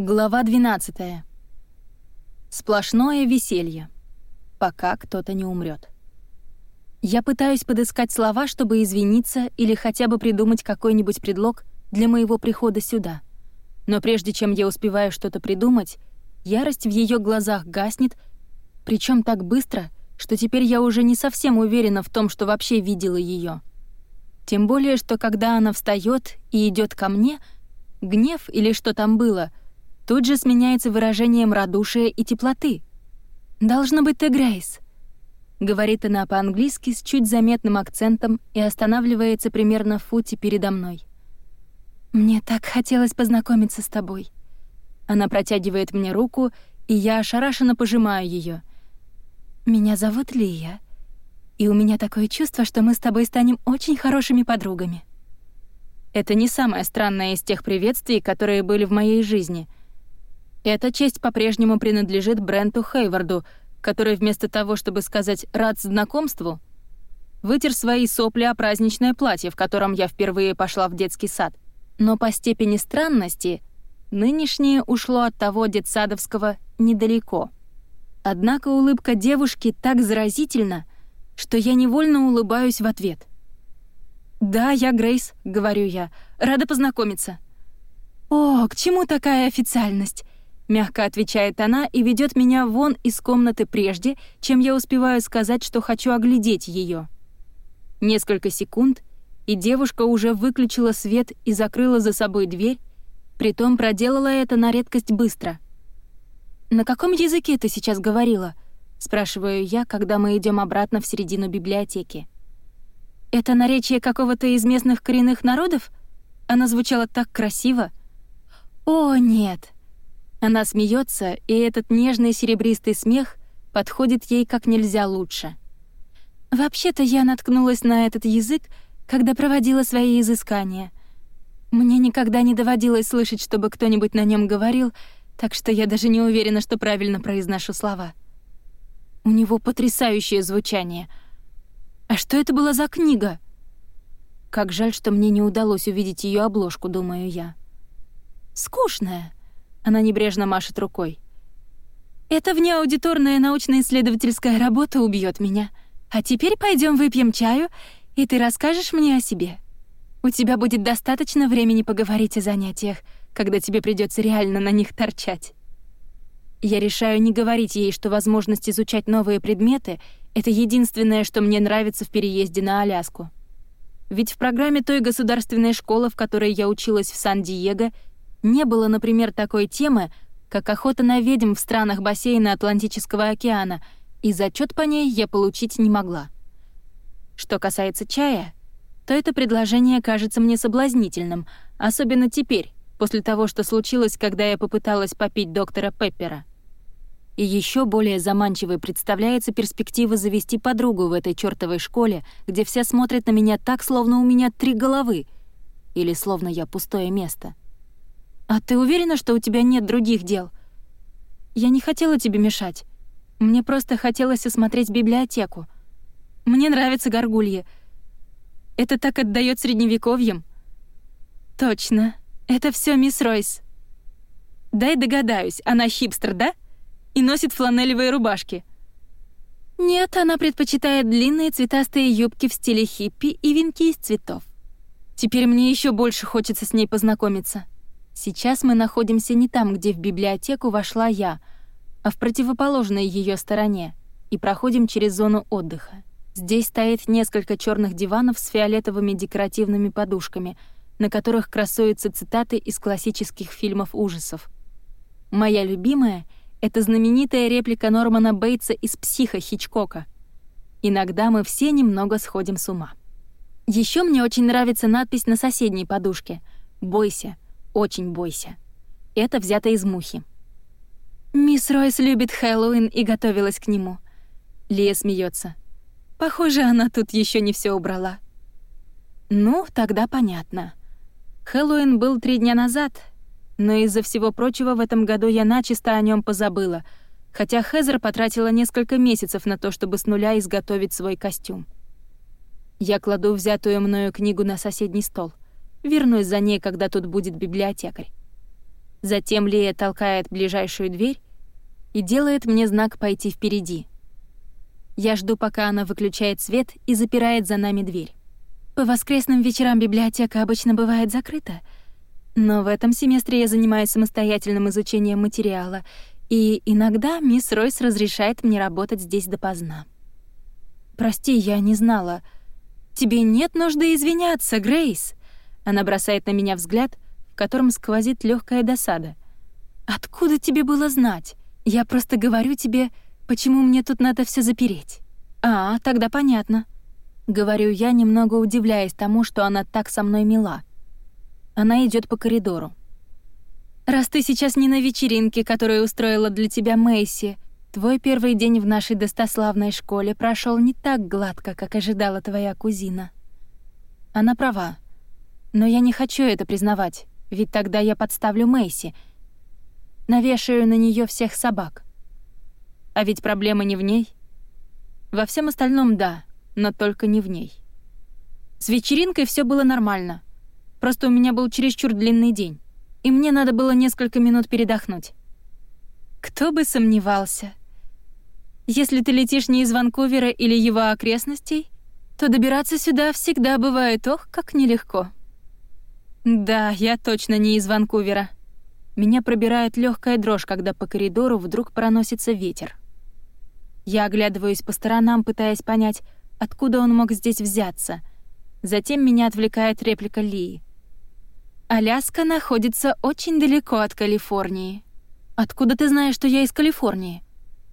Глава 12. Сплошное веселье. Пока кто-то не умрет. Я пытаюсь подыскать слова, чтобы извиниться или хотя бы придумать какой-нибудь предлог для моего прихода сюда. Но прежде чем я успеваю что-то придумать, ярость в ее глазах гаснет, причем так быстро, что теперь я уже не совсем уверена в том, что вообще видела ее. Тем более, что когда она встает и идет ко мне, гнев или что там было — тут же сменяется выражением радушия и теплоты. «Должно быть, ты Грейс», — говорит она по-английски с чуть заметным акцентом и останавливается примерно в футе передо мной. «Мне так хотелось познакомиться с тобой». Она протягивает мне руку, и я ошарашенно пожимаю ее. «Меня зовут Лия, и у меня такое чувство, что мы с тобой станем очень хорошими подругами». Это не самое странное из тех приветствий, которые были в моей жизни — эта честь по-прежнему принадлежит Бренту Хейварду, который вместо того, чтобы сказать «рад знакомству», вытер свои сопли о праздничное платье, в котором я впервые пошла в детский сад. Но по степени странности нынешнее ушло от того детсадовского недалеко. Однако улыбка девушки так заразительна, что я невольно улыбаюсь в ответ. «Да, я Грейс», — говорю я, — «рада познакомиться». «О, к чему такая официальность? Мягко отвечает она и ведет меня вон из комнаты прежде, чем я успеваю сказать, что хочу оглядеть ее. Несколько секунд, и девушка уже выключила свет и закрыла за собой дверь, притом проделала это на редкость быстро. «На каком языке ты сейчас говорила?» — спрашиваю я, когда мы идем обратно в середину библиотеки. «Это наречие какого-то из местных коренных народов?» Она звучала так красиво. «О, нет!» Она смеется, и этот нежный серебристый смех подходит ей как нельзя лучше. Вообще-то я наткнулась на этот язык, когда проводила свои изыскания. Мне никогда не доводилось слышать, чтобы кто-нибудь на нем говорил, так что я даже не уверена, что правильно произношу слова. У него потрясающее звучание. А что это была за книга? Как жаль, что мне не удалось увидеть ее обложку, думаю я. Скучная. Она небрежно машет рукой. «Эта внеаудиторная научно-исследовательская работа убьет меня. А теперь пойдем выпьем чаю, и ты расскажешь мне о себе. У тебя будет достаточно времени поговорить о занятиях, когда тебе придется реально на них торчать». Я решаю не говорить ей, что возможность изучать новые предметы — это единственное, что мне нравится в переезде на Аляску. Ведь в программе той государственной школы, в которой я училась в Сан-Диего, не было, например, такой темы, как охота на ведьм в странах бассейна Атлантического океана, и зачет по ней я получить не могла. Что касается чая, то это предложение кажется мне соблазнительным, особенно теперь, после того, что случилось, когда я попыталась попить доктора Пеппера. И еще более заманчивой представляется перспектива завести подругу в этой чёртовой школе, где все смотрят на меня так, словно у меня три головы, или словно я пустое место. «А ты уверена, что у тебя нет других дел?» «Я не хотела тебе мешать. Мне просто хотелось осмотреть библиотеку. Мне нравятся горгульи. Это так отдаёт средневековьем». «Точно. Это всё мисс Ройс». «Дай догадаюсь, она хипстер, да? И носит фланелевые рубашки». «Нет, она предпочитает длинные цветастые юбки в стиле хиппи и венки из цветов. Теперь мне ещё больше хочется с ней познакомиться». Сейчас мы находимся не там, где в библиотеку вошла я, а в противоположной ее стороне, и проходим через зону отдыха. Здесь стоит несколько черных диванов с фиолетовыми декоративными подушками, на которых красуются цитаты из классических фильмов ужасов. Моя любимая — это знаменитая реплика Нормана Бейтса из «Психа» Хичкока. Иногда мы все немного сходим с ума. Еще мне очень нравится надпись на соседней подушке «Бойся, очень бойся. Это взято из мухи. Мисс Ройс любит Хэллоуин и готовилась к нему. Лия смеется. Похоже, она тут еще не все убрала. Ну, тогда понятно. Хэллоуин был три дня назад, но из-за всего прочего в этом году я начисто о нем позабыла, хотя Хезер потратила несколько месяцев на то, чтобы с нуля изготовить свой костюм. Я кладу взятую мною книгу на соседний стол — Вернусь за ней, когда тут будет библиотекарь. Затем Лея толкает ближайшую дверь и делает мне знак пойти впереди. Я жду, пока она выключает свет и запирает за нами дверь. По воскресным вечерам библиотека обычно бывает закрыта, но в этом семестре я занимаюсь самостоятельным изучением материала, и иногда мисс Ройс разрешает мне работать здесь допоздна. «Прости, я не знала. Тебе нет нужды извиняться, Грейс!» Она бросает на меня взгляд, в котором сквозит легкая досада. «Откуда тебе было знать? Я просто говорю тебе, почему мне тут надо все запереть». «А, тогда понятно». Говорю я, немного удивляясь тому, что она так со мной мила. Она идет по коридору. «Раз ты сейчас не на вечеринке, которую устроила для тебя Мэйси, Твой первый день в нашей достославной школе прошел не так гладко, как ожидала твоя кузина. Она права. Но я не хочу это признавать, ведь тогда я подставлю Мэйси. Навешаю на нее всех собак. А ведь проблема не в ней. Во всем остальном да, но только не в ней. С вечеринкой все было нормально. Просто у меня был чересчур длинный день, и мне надо было несколько минут передохнуть. Кто бы сомневался. Если ты летишь не из Ванкувера или его окрестностей, то добираться сюда всегда бывает ох, как нелегко. Да, я точно не из Ванкувера. Меня пробирает легкая дрожь, когда по коридору вдруг проносится ветер. Я оглядываюсь по сторонам, пытаясь понять, откуда он мог здесь взяться. Затем меня отвлекает реплика Лии. Аляска находится очень далеко от Калифорнии. Откуда ты знаешь, что я из Калифорнии?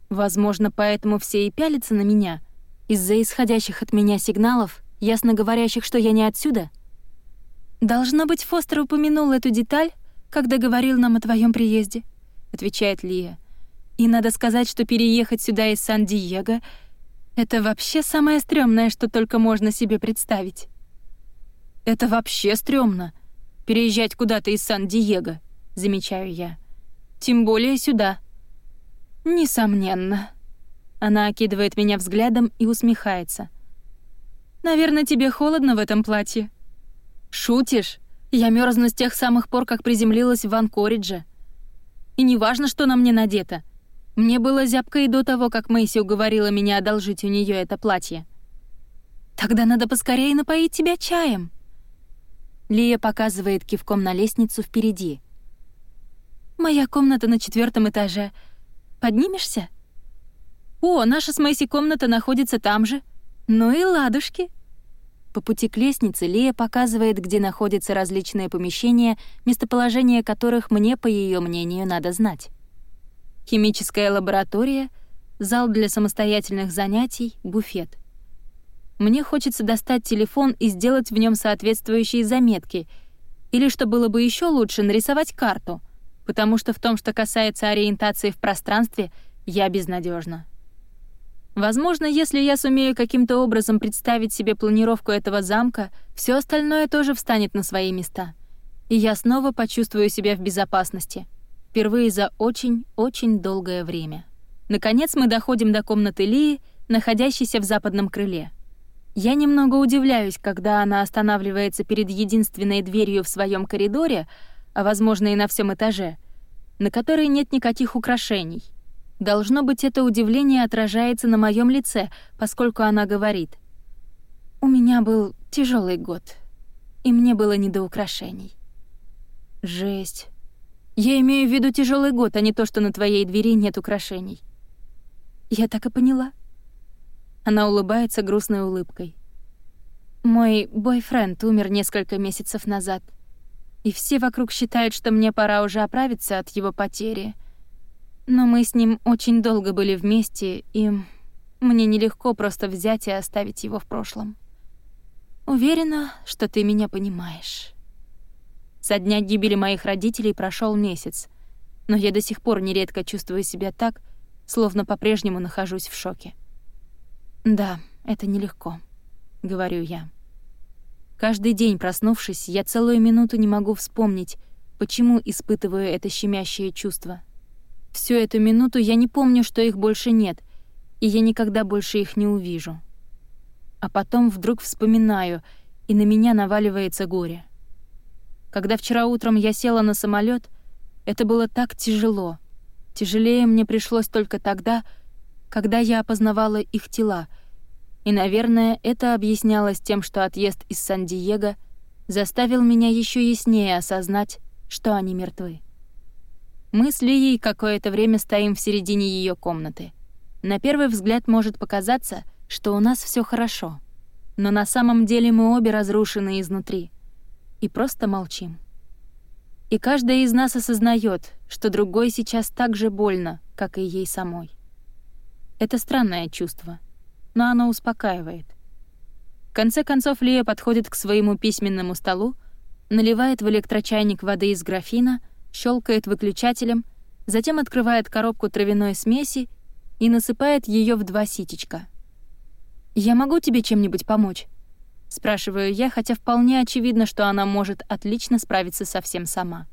Возможно, поэтому все и пялятся на меня, из-за исходящих от меня сигналов, ясно говорящих, что я не отсюда. «Должно быть, Фостер упомянул эту деталь, когда говорил нам о твоем приезде», — отвечает Лия. «И надо сказать, что переехать сюда из Сан-Диего — это вообще самое стрёмное, что только можно себе представить». «Это вообще стрёмно — переезжать куда-то из Сан-Диего», — замечаю я. «Тем более сюда». «Несомненно». Она окидывает меня взглядом и усмехается. «Наверное, тебе холодно в этом платье». «Шутишь? Я мерзну с тех самых пор, как приземлилась в Анкоридже. И неважно, что на мне надето. Мне было зябко и до того, как Мэйси уговорила меня одолжить у нее это платье. Тогда надо поскорее напоить тебя чаем». Лия показывает кивком на лестницу впереди. «Моя комната на четвертом этаже — Поднимешься?» «О, наша с Мэйси комната находится там же. Ну и ладушки». По пути к лестнице Лия показывает, где находятся различные помещения, местоположение которых мне, по ее мнению, надо знать. Химическая лаборатория, зал для самостоятельных занятий, буфет. Мне хочется достать телефон и сделать в нем соответствующие заметки, или, что было бы еще лучше, нарисовать карту — потому что в том, что касается ориентации в пространстве, я безнадежна. Возможно, если я сумею каким-то образом представить себе планировку этого замка, все остальное тоже встанет на свои места. И я снова почувствую себя в безопасности. Впервые за очень-очень долгое время. Наконец мы доходим до комнаты Лии, находящейся в западном крыле. Я немного удивляюсь, когда она останавливается перед единственной дверью в своем коридоре, а возможно и на всем этаже, на которой нет никаких украшений. Должно быть, это удивление отражается на моем лице, поскольку она говорит. «У меня был тяжелый год, и мне было не до украшений». «Жесть. Я имею в виду тяжелый год, а не то, что на твоей двери нет украшений». «Я так и поняла». Она улыбается грустной улыбкой. «Мой бойфренд умер несколько месяцев назад и все вокруг считают, что мне пора уже оправиться от его потери. Но мы с ним очень долго были вместе, и мне нелегко просто взять и оставить его в прошлом. Уверена, что ты меня понимаешь. Со дня гибели моих родителей прошел месяц, но я до сих пор нередко чувствую себя так, словно по-прежнему нахожусь в шоке. «Да, это нелегко», — говорю я. Каждый день, проснувшись, я целую минуту не могу вспомнить, почему испытываю это щемящее чувство. Всю эту минуту я не помню, что их больше нет, и я никогда больше их не увижу. А потом вдруг вспоминаю, и на меня наваливается горе. Когда вчера утром я села на самолет, Это было так тяжело. Тяжелее мне пришлось только тогда, когда я опознавала их тела, и, наверное, это объяснялось тем, что отъезд из Сан-Диего заставил меня еще яснее осознать, что они мертвы. Мы с Лией какое-то время стоим в середине ее комнаты. На первый взгляд может показаться, что у нас все хорошо, но на самом деле мы обе разрушены изнутри и просто молчим. И каждая из нас осознает, что другой сейчас так же больно, как и ей самой. Это странное чувство, но оно успокаивает. В конце концов Лия подходит к своему письменному столу, наливает в электрочайник воды из графина, щелкает выключателем, затем открывает коробку травяной смеси и насыпает ее в два ситечка. «Я могу тебе чем-нибудь помочь?» Спрашиваю я, хотя вполне очевидно, что она может отлично справиться совсем сама.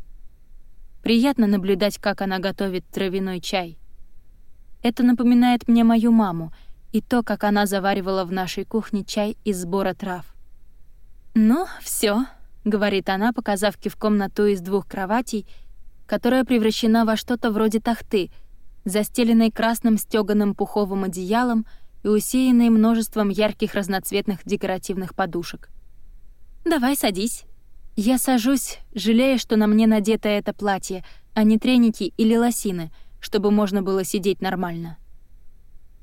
Приятно наблюдать, как она готовит травяной чай. Это напоминает мне мою маму и то, как она заваривала в нашей кухне чай из сбора трав. «Ну, все, говорит она, показав кивком на ту из двух кроватей, которая превращена во что-то вроде тахты, застеленной красным стёганым пуховым одеялом — и усеянные множеством ярких разноцветных декоративных подушек. «Давай садись». Я сажусь, жалея, что на мне надето это платье, а не треники или лосины, чтобы можно было сидеть нормально.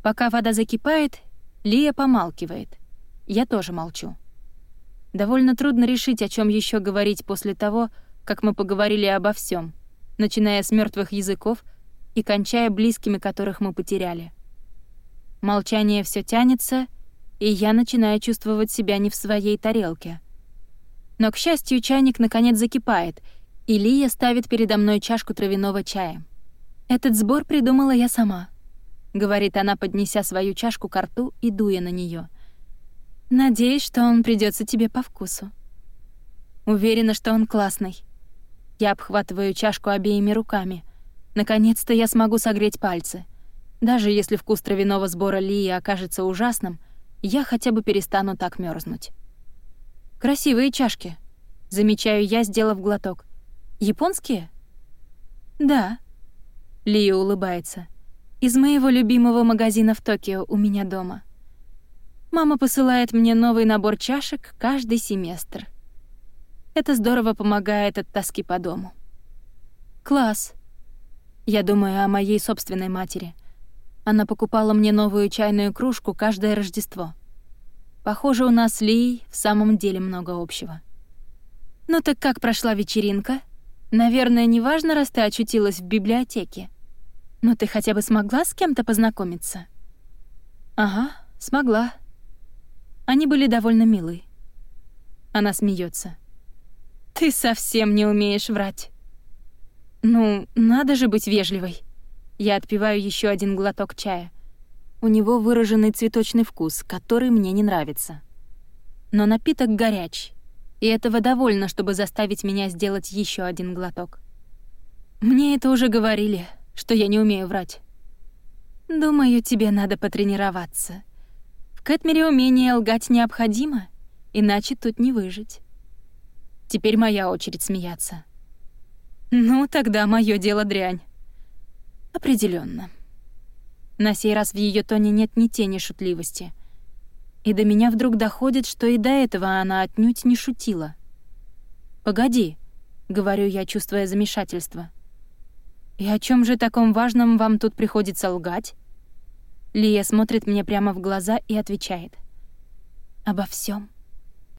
Пока вода закипает, Лия помалкивает. Я тоже молчу. Довольно трудно решить, о чем еще говорить после того, как мы поговорили обо всем, начиная с мертвых языков и кончая близкими, которых мы потеряли. Молчание все тянется, и я начинаю чувствовать себя не в своей тарелке. Но, к счастью, чайник наконец закипает, и Лия ставит передо мной чашку травяного чая. «Этот сбор придумала я сама», — говорит она, поднеся свою чашку к рту и дуя на нее. «Надеюсь, что он придется тебе по вкусу». Уверена, что он классный. Я обхватываю чашку обеими руками. Наконец-то я смогу согреть пальцы — даже если вкус травяного сбора Лии окажется ужасным, я хотя бы перестану так мерзнуть. «Красивые чашки», — замечаю я, сделав глоток. «Японские?» «Да». Лия улыбается. «Из моего любимого магазина в Токио у меня дома. Мама посылает мне новый набор чашек каждый семестр. Это здорово помогает от тоски по дому». «Класс». Я думаю о моей собственной матери — она покупала мне новую чайную кружку каждое Рождество. Похоже, у нас с Лией в самом деле много общего. «Ну так как прошла вечеринка? Наверное, неважно, раз ты очутилась в библиотеке. Но ты хотя бы смогла с кем-то познакомиться?» «Ага, смогла». Они были довольно милы. Она смеется. «Ты совсем не умеешь врать». «Ну, надо же быть вежливой». Я отпиваю еще один глоток чая. У него выраженный цветочный вкус, который мне не нравится. Но напиток горяч, и этого довольно, чтобы заставить меня сделать еще один глоток. Мне это уже говорили, что я не умею врать. Думаю, тебе надо потренироваться. В Кэтмере умение лгать необходимо, иначе тут не выжить. Теперь моя очередь смеяться. Ну, тогда мое дело дрянь. Определенно. На сей раз в ее тоне нет ни тени шутливости. И до меня вдруг доходит, что и до этого она отнюдь не шутила. «Погоди», — говорю я, чувствуя замешательство. «И о чем же таком важном вам тут приходится лгать?» Лия смотрит мне прямо в глаза и отвечает. «Обо всем.